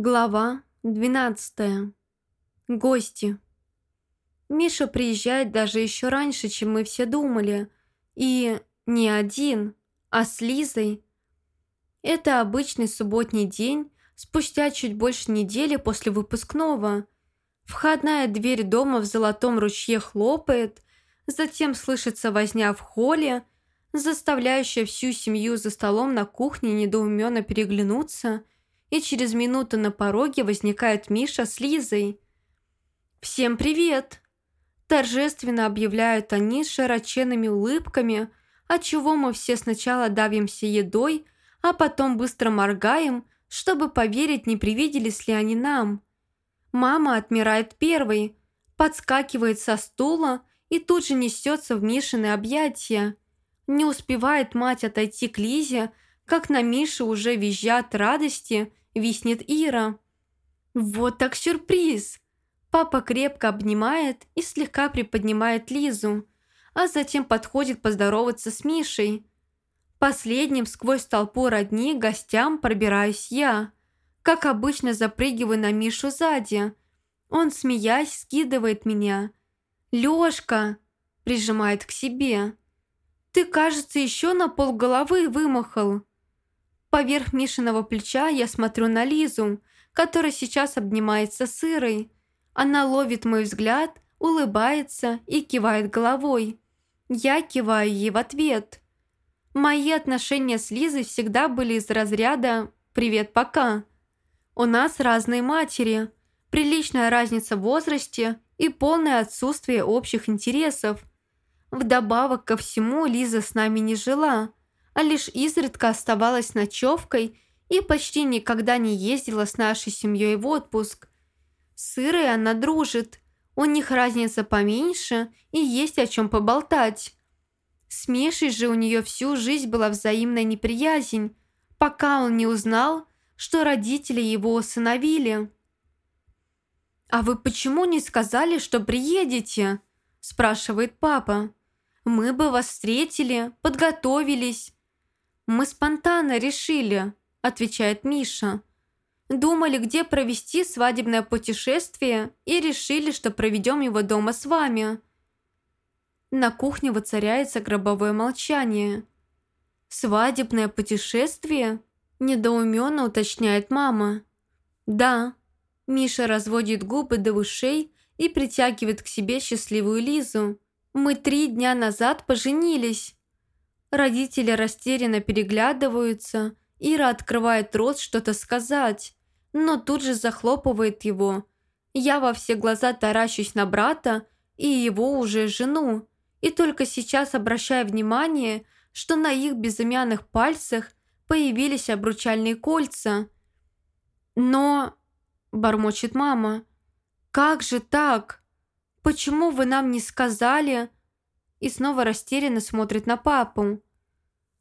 Глава 12. Гости. Миша приезжает даже еще раньше, чем мы все думали. И не один, а с Лизой. Это обычный субботний день, спустя чуть больше недели после выпускного. Входная дверь дома в золотом ручье хлопает, затем слышится возня в холле, заставляющая всю семью за столом на кухне недоуменно переглянуться – и через минуту на пороге возникает Миша с Лизой. «Всем привет!» Торжественно объявляют они с широченными улыбками, отчего мы все сначала давимся едой, а потом быстро моргаем, чтобы поверить, не привиделись ли они нам. Мама отмирает первой, подскакивает со стула и тут же несется в Мишины объятия. Не успевает мать отойти к Лизе, как на Мише уже визжат радости виснет Ира. Вот так сюрприз! Папа крепко обнимает и слегка приподнимает Лизу, а затем подходит поздороваться с Мишей. Последним сквозь толпу родни гостям пробираюсь я. Как обычно запрыгиваю на Мишу сзади. Он, смеясь, скидывает меня. «Лёшка!» – прижимает к себе. «Ты, кажется, еще на полголовы вымахал». Поверх Мишиного плеча я смотрю на Лизу, которая сейчас обнимается с Ирой. Она ловит мой взгляд, улыбается и кивает головой. Я киваю ей в ответ. Мои отношения с Лизой всегда были из разряда «привет, пока». У нас разные матери, приличная разница в возрасте и полное отсутствие общих интересов. Вдобавок ко всему Лиза с нами не жила – а лишь изредка оставалась ночевкой и почти никогда не ездила с нашей семьей в отпуск. С Ирой она дружит, у них разница поменьше и есть о чем поболтать. С Мишей же у нее всю жизнь была взаимная неприязнь, пока он не узнал, что родители его усыновили. «А вы почему не сказали, что приедете?» – спрашивает папа. «Мы бы вас встретили, подготовились. «Мы спонтанно решили», – отвечает Миша. «Думали, где провести свадебное путешествие и решили, что проведем его дома с вами». На кухне воцаряется гробовое молчание. «Свадебное путешествие?» – недоуменно уточняет мама. «Да». Миша разводит губы до ушей и притягивает к себе счастливую Лизу. «Мы три дня назад поженились». Родители растерянно переглядываются. Ира открывает рот что-то сказать, но тут же захлопывает его. Я во все глаза таращусь на брата и его уже жену. И только сейчас обращаю внимание, что на их безымянных пальцах появились обручальные кольца. «Но...» – бормочет мама. «Как же так? Почему вы нам не сказали?» И снова растерянно смотрит на папу.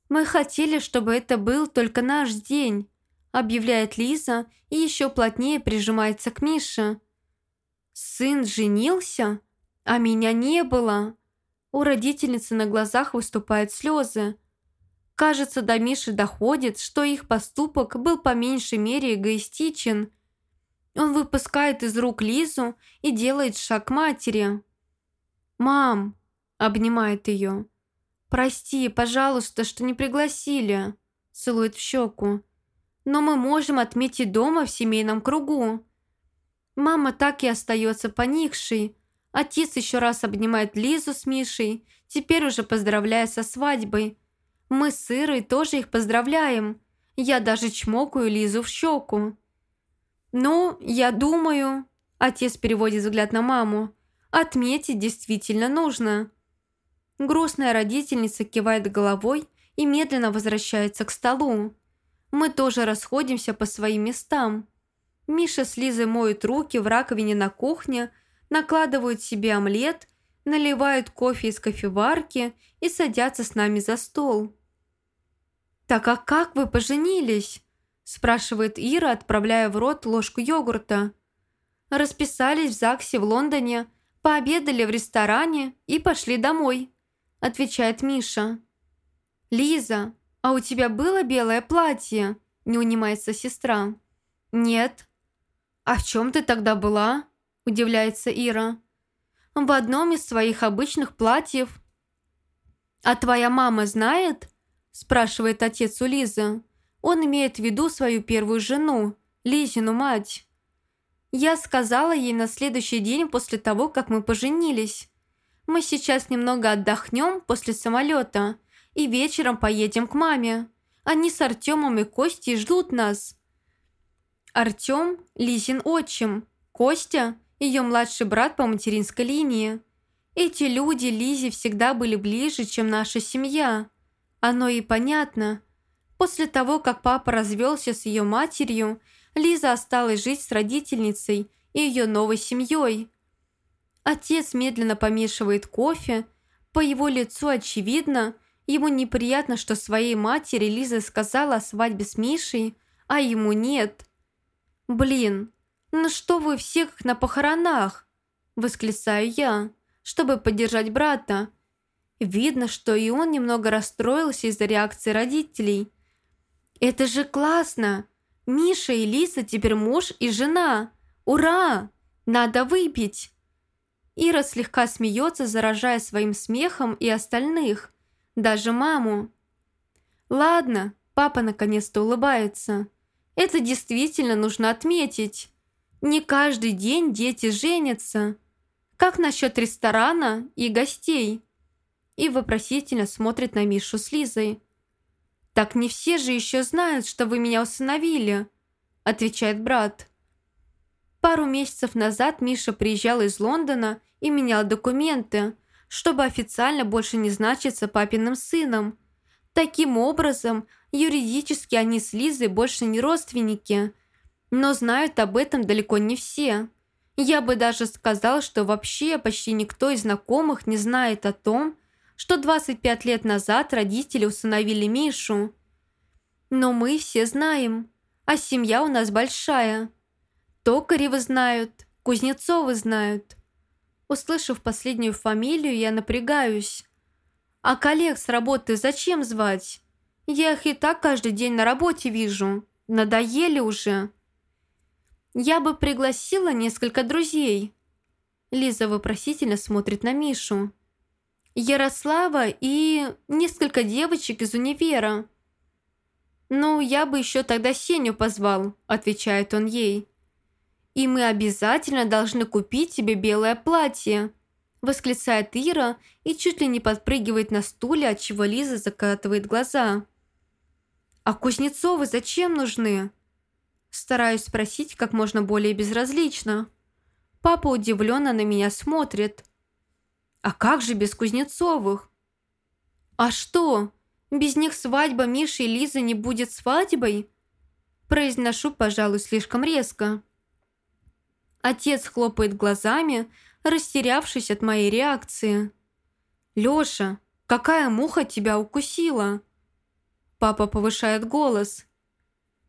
«Мы хотели, чтобы это был только наш день», объявляет Лиза и еще плотнее прижимается к Мише. «Сын женился? А меня не было!» У родительницы на глазах выступают слезы. Кажется, до Миши доходит, что их поступок был по меньшей мере эгоистичен. Он выпускает из рук Лизу и делает шаг матери. «Мам, Обнимает ее. «Прости, пожалуйста, что не пригласили», целует в щеку. «Но мы можем отметить дома в семейном кругу». Мама так и остается поникшей. Отец еще раз обнимает Лизу с Мишей, теперь уже поздравляя со свадьбой. Мы с Ирой тоже их поздравляем. Я даже чмокаю Лизу в щеку. «Ну, я думаю...» Отец переводит взгляд на маму. «Отметить действительно нужно». Грустная родительница кивает головой и медленно возвращается к столу. Мы тоже расходимся по своим местам. Миша с Лизой моют руки в раковине на кухне, накладывают себе омлет, наливают кофе из кофеварки и садятся с нами за стол. «Так а как вы поженились?» – спрашивает Ира, отправляя в рот ложку йогурта. «Расписались в ЗАГСе в Лондоне, пообедали в ресторане и пошли домой». – отвечает Миша. «Лиза, а у тебя было белое платье?» – не унимается сестра. «Нет», «А в чем ты тогда была?» – удивляется Ира. «В одном из своих обычных платьев». «А твоя мама знает?» – спрашивает отец у Лизы. Он имеет в виду свою первую жену, Лизину мать. Я сказала ей на следующий день после того, как мы поженились. Мы сейчас немного отдохнем после самолета и вечером поедем к маме. Они с Артемом и Костей ждут нас. Артем – Лизин отчим, Костя – ее младший брат по материнской линии. Эти люди Лизе всегда были ближе, чем наша семья. Оно и понятно – После того, как папа развелся с ее матерью, Лиза осталась жить с родительницей и ее новой семьей. Отец медленно помешивает кофе. По его лицу очевидно, ему неприятно, что своей матери Лиза сказала о свадьбе с Мишей, а ему нет. «Блин, ну что вы всех на похоронах?» – восклицаю я, чтобы поддержать брата. Видно, что и он немного расстроился из-за реакции родителей – «Это же классно! Миша и Лиса теперь муж и жена! Ура! Надо выпить!» Ира слегка смеется, заражая своим смехом и остальных, даже маму. «Ладно», папа наконец-то улыбается. «Это действительно нужно отметить. Не каждый день дети женятся. Как насчет ресторана и гостей?» И вопросительно смотрит на Мишу с Лизой. «Так не все же еще знают, что вы меня усыновили», – отвечает брат. Пару месяцев назад Миша приезжал из Лондона и менял документы, чтобы официально больше не значиться папиным сыном. Таким образом, юридически они с Лизой больше не родственники, но знают об этом далеко не все. Я бы даже сказал, что вообще почти никто из знакомых не знает о том, что 25 лет назад родители усыновили Мишу. Но мы все знаем, а семья у нас большая. Токаревы знают, Кузнецовы знают. Услышав последнюю фамилию, я напрягаюсь. А коллег с работы зачем звать? Я их и так каждый день на работе вижу. Надоели уже. Я бы пригласила несколько друзей. Лиза вопросительно смотрит на Мишу. Ярослава и несколько девочек из универа. «Ну, я бы еще тогда Сеню позвал», – отвечает он ей. «И мы обязательно должны купить тебе белое платье», – восклицает Ира и чуть ли не подпрыгивает на стуле, от чего Лиза закатывает глаза. «А Кузнецовы зачем нужны?» Стараюсь спросить как можно более безразлично. Папа удивленно на меня смотрит. А как же без Кузнецовых? А что, без них свадьба Миши и Лизы не будет свадьбой? Произношу, пожалуй, слишком резко. Отец хлопает глазами, растерявшись от моей реакции. «Лёша, какая муха тебя укусила?» Папа повышает голос.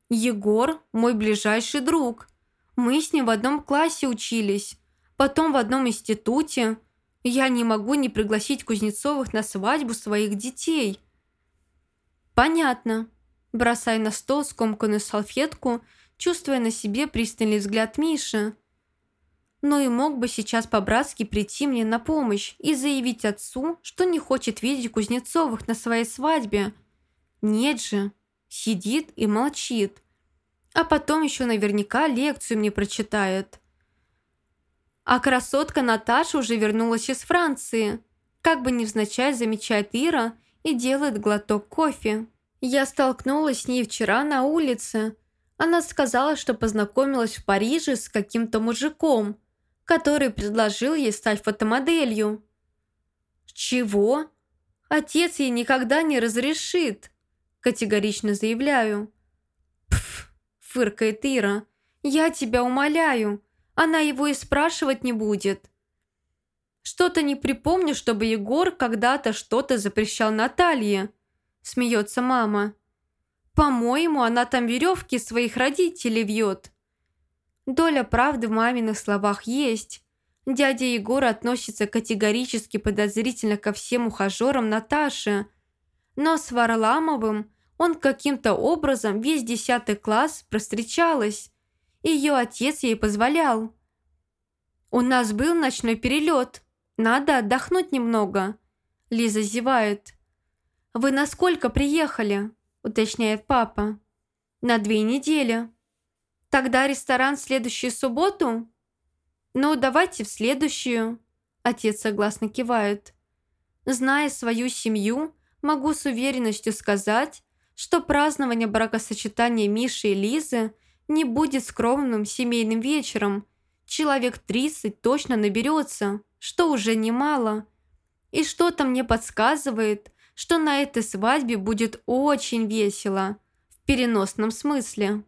«Егор – мой ближайший друг. Мы с ним в одном классе учились, потом в одном институте. Я не могу не пригласить Кузнецовых на свадьбу своих детей». «Понятно». Бросай на стол скомканную салфетку, чувствуя на себе пристальный взгляд Миши. Но и мог бы сейчас по-братски прийти мне на помощь и заявить отцу, что не хочет видеть Кузнецовых на своей свадьбе. Нет же, сидит и молчит. А потом еще наверняка лекцию мне прочитает. А красотка Наташа уже вернулась из Франции. Как бы невзначай замечает Ира и делает глоток кофе. Я столкнулась с ней вчера на улице. Она сказала, что познакомилась в Париже с каким-то мужиком, который предложил ей стать фотомоделью. «Чего? Отец ей никогда не разрешит», категорично заявляю. «Пф», фыркает Ира, «я тебя умоляю, она его и спрашивать не будет. Что-то не припомню, чтобы Егор когда-то что-то запрещал Наталье. Смеется мама. По-моему, она там веревки своих родителей вьет. Доля правды в маминых словах есть. Дядя Егор относится категорически подозрительно ко всем ухажерам Наташи. Но с Варламовым он каким-то образом весь десятый класс простречалась Ее отец ей позволял. «У нас был ночной перелет. Надо отдохнуть немного». Лиза зевает. «Вы на сколько приехали?» уточняет папа. «На две недели». «Тогда ресторан в следующую субботу?» «Ну, давайте в следующую». Отец согласно кивает. Зная свою семью, могу с уверенностью сказать, что празднование бракосочетания Миши и Лизы не будет скромным семейным вечером. Человек 30 точно наберется, что уже немало. И что-то мне подсказывает, что на этой свадьбе будет очень весело, в переносном смысле.